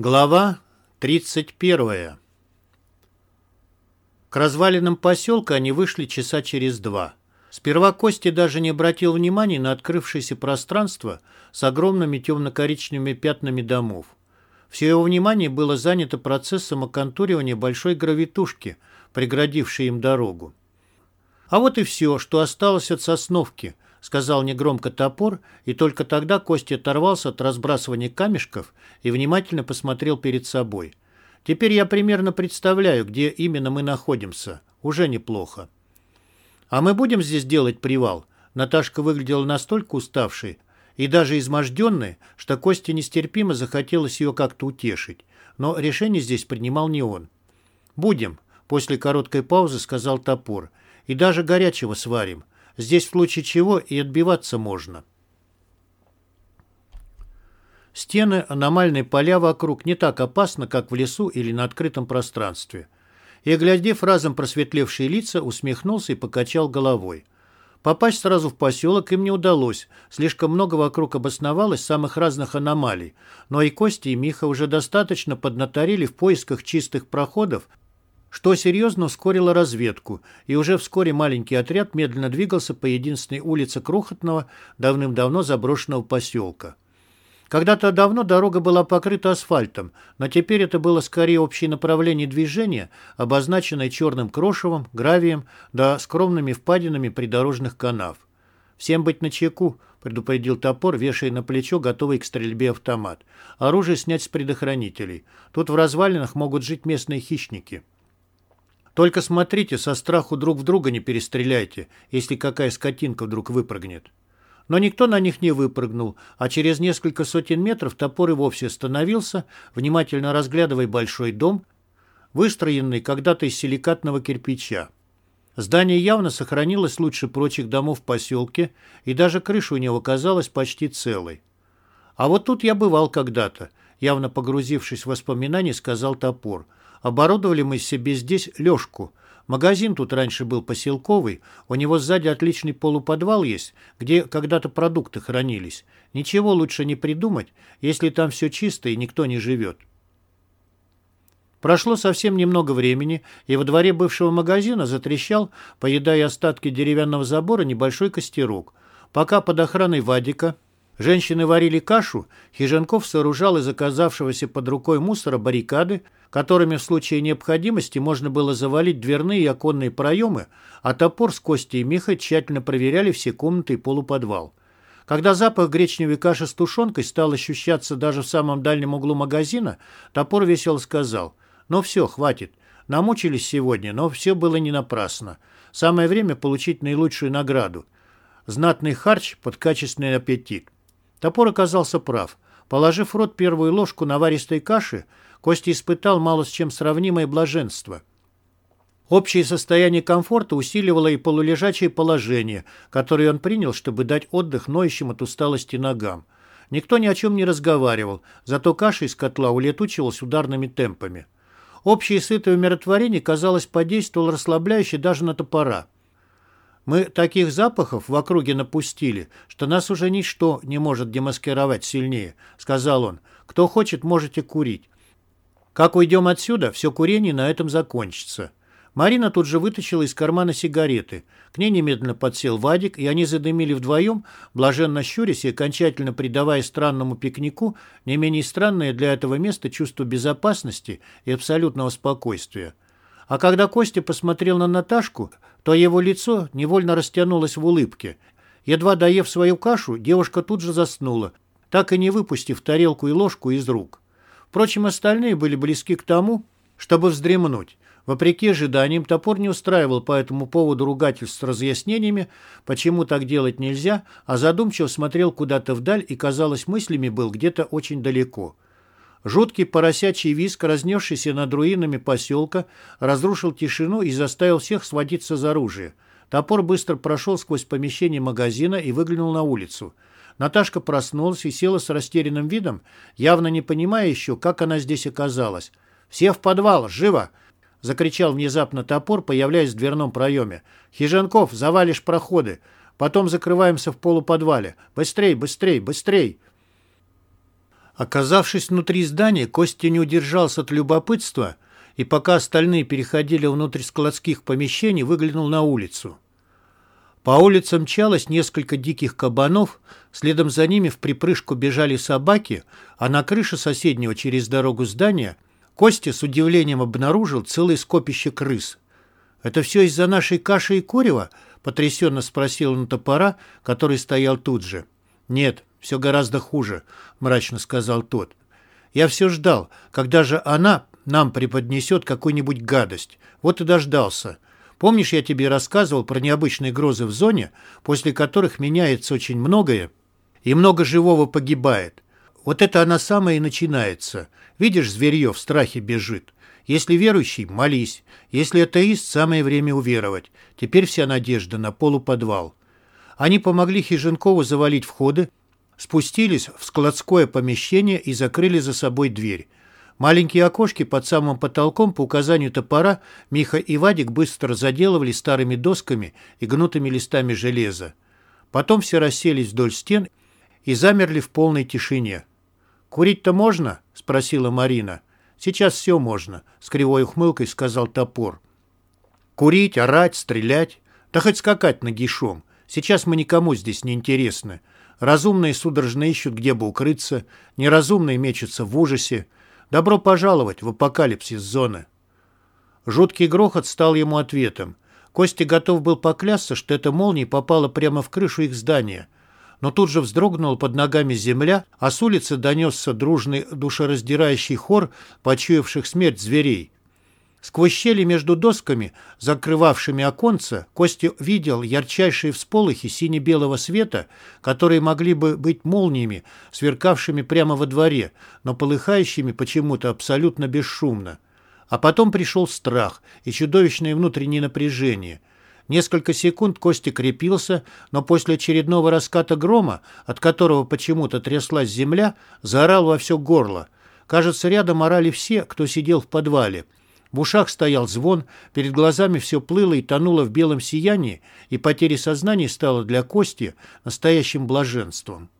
Глава 31. К развалинам поселка они вышли часа через два. Сперва Кости даже не обратил внимания на открывшееся пространство с огромными темно-коричневыми пятнами домов. Все его внимание было занято процессом оконтуривания большой гравитушки, преградившей им дорогу. А вот и все, что осталось от сосновки –— сказал негромко топор, и только тогда Костя оторвался от разбрасывания камешков и внимательно посмотрел перед собой. «Теперь я примерно представляю, где именно мы находимся. Уже неплохо». «А мы будем здесь делать привал?» Наташка выглядела настолько уставшей и даже изможденной, что Косте нестерпимо захотелось ее как-то утешить. Но решение здесь принимал не он. «Будем», — после короткой паузы сказал топор, — «и даже горячего сварим. Здесь в случае чего и отбиваться можно. Стены, аномальные поля вокруг не так опасны, как в лесу или на открытом пространстве. И, глядев разом просветлевшие лица, усмехнулся и покачал головой. Попасть сразу в поселок им не удалось, слишком много вокруг обосновалось самых разных аномалий, но и Кости, и Миха уже достаточно поднаторили в поисках чистых проходов, что серьезно ускорило разведку, и уже вскоре маленький отряд медленно двигался по единственной улице крохотного, давным-давно заброшенного поселка. Когда-то давно дорога была покрыта асфальтом, но теперь это было скорее общее направление движения, обозначенное черным крошевом, гравием да скромными впадинами придорожных канав. «Всем быть начеку», — предупредил топор, вешая на плечо готовый к стрельбе автомат. «Оружие снять с предохранителей. Тут в развалинах могут жить местные хищники». Только смотрите, со страху друг в друга не перестреляйте, если какая скотинка вдруг выпрыгнет. Но никто на них не выпрыгнул, а через несколько сотен метров топор и вовсе остановился, внимательно разглядывая большой дом, выстроенный когда-то из силикатного кирпича. Здание явно сохранилось лучше прочих домов в поселке, и даже крыша у него казалась почти целой. А вот тут я бывал когда-то, явно погрузившись в воспоминания, сказал топор – Оборудовали мы себе здесь Лешку. Магазин тут раньше был поселковый, у него сзади отличный полуподвал есть, где когда-то продукты хранились. Ничего лучше не придумать, если там все чисто и никто не живет. Прошло совсем немного времени, и во дворе бывшего магазина затрещал, поедая остатки деревянного забора, небольшой костерок. Пока под охраной Вадика женщины варили кашу, Хиженков сооружал из оказавшегося под рукой мусора баррикады, которыми в случае необходимости можно было завалить дверные и оконные проемы, а топор с Костей и Михой тщательно проверяли все комнаты и полуподвал. Когда запах гречневой каши с тушенкой стал ощущаться даже в самом дальнем углу магазина, топор весело сказал, «Ну все, хватит. Намучились сегодня, но все было не напрасно. Самое время получить наилучшую награду. Знатный харч под качественный аппетит». Топор оказался прав. Положив в рот первую ложку наваристой каши, Костя испытал мало с чем сравнимое блаженство. Общее состояние комфорта усиливало и полулежачее положение, которое он принял, чтобы дать отдых ноющим от усталости ногам. Никто ни о чем не разговаривал, зато каша из котла улетучивалась ударными темпами. Общее сытое умиротворение, казалось, подействовало расслабляюще даже на топора. Мы таких запахов в округе напустили, что нас уже ничто не может демаскировать сильнее, сказал он. Кто хочет, можете курить. Как уйдем отсюда, все курение на этом закончится. Марина тут же вытащила из кармана сигареты. К ней немедленно подсел Вадик, и они задымили вдвоем, блаженно щурясь и окончательно придавая странному пикнику не менее странное для этого места чувство безопасности и абсолютного спокойствия. А когда Костя посмотрел на Наташку, то его лицо невольно растянулось в улыбке. Едва доев свою кашу, девушка тут же заснула, так и не выпустив тарелку и ложку из рук. Впрочем, остальные были близки к тому, чтобы вздремнуть. Вопреки ожиданиям, топор не устраивал по этому поводу ругательств с разъяснениями, почему так делать нельзя, а задумчиво смотрел куда-то вдаль и, казалось, мыслями был где-то очень далеко. Жуткий поросячий виск, разнесшийся над руинами поселка, разрушил тишину и заставил всех сводиться за оружие. Топор быстро прошел сквозь помещение магазина и выглянул на улицу – Наташка проснулась и села с растерянным видом, явно не понимая еще, как она здесь оказалась. «Все в подвал! Живо!» — закричал внезапно топор, появляясь в дверном проеме. «Хиженков, завалишь проходы! Потом закрываемся в полуподвале! Быстрей, быстрей, быстрей!» Оказавшись внутри здания, Костя не удержался от любопытства и пока остальные переходили внутрь складских помещений, выглянул на улицу. По улицам мчалось несколько диких кабанов, следом за ними в припрыжку бежали собаки, а на крыше соседнего через дорогу здания Костя с удивлением обнаружил целое скопище крыс. «Это все из-за нашей каши и курева?» — потрясенно спросил он топора, который стоял тут же. «Нет, все гораздо хуже», — мрачно сказал тот. «Я все ждал, когда же она нам преподнесет какую-нибудь гадость. Вот и дождался. Помнишь, я тебе рассказывал про необычные грозы в зоне, после которых меняется очень многое, и много живого погибает? Вот это она самая и начинается. Видишь, зверье в страхе бежит. Если верующий, молись. Если атеист, самое время уверовать. Теперь вся надежда на полуподвал. Они помогли Хиженкову завалить входы, спустились в складское помещение и закрыли за собой дверь. Маленькие окошки под самым потолком по указанию топора Миха и Вадик быстро заделывали старыми досками и гнутыми листами железа. Потом все расселись вдоль стен и замерли в полной тишине. «Курить-то можно?» — спросила Марина. «Сейчас все можно», — с кривой ухмылкой сказал топор. «Курить, орать, стрелять, да хоть скакать нагишом. Сейчас мы никому здесь не интересны. Разумные судорожно ищут, где бы укрыться, неразумные мечутся в ужасе. Добро пожаловать в апокалипсис зоны. Жуткий грохот стал ему ответом. Костя готов был поклясться, что эта молния попала прямо в крышу их здания. Но тут же вздрогнула под ногами земля, а с улицы донесся дружный душераздирающий хор почуявших смерть зверей. Сквозь щели между досками, закрывавшими оконца, Костя видел ярчайшие всполохи сине-белого света, которые могли бы быть молниями, сверкавшими прямо во дворе, но полыхающими почему-то абсолютно бесшумно. А потом пришел страх и чудовищное внутреннее напряжение. Несколько секунд Костя крепился, но после очередного раската грома, от которого почему-то тряслась земля, заорал во все горло. Кажется, рядом орали все, кто сидел в подвале – в ушах стоял звон, перед глазами все плыло и тонуло в белом сиянии, и потеря сознания стала для Кости настоящим блаженством.